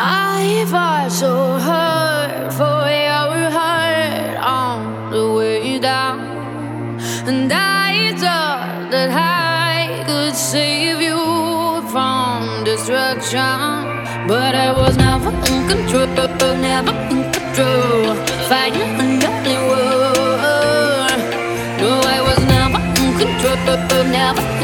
I fought so hard for your heart on the way down, and I thought that I could save you from destruction, but I was never in control, never in control, fighting on only war. No, I was never in control, never.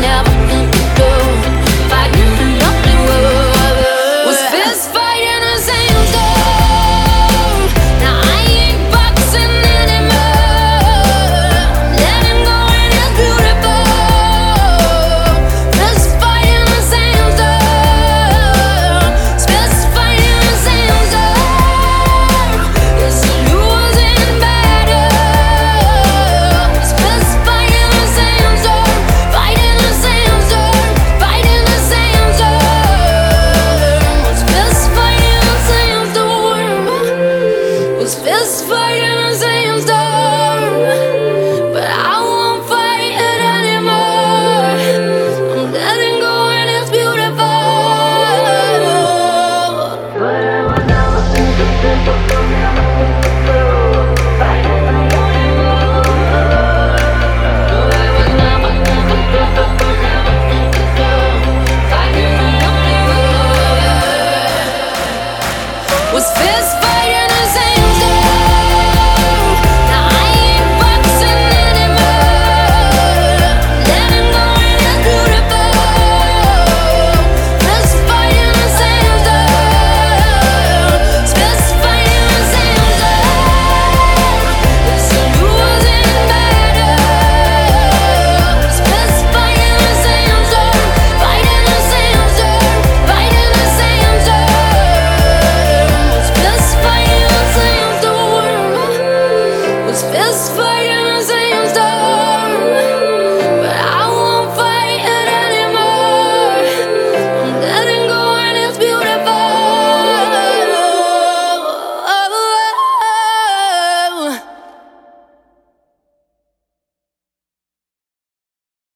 never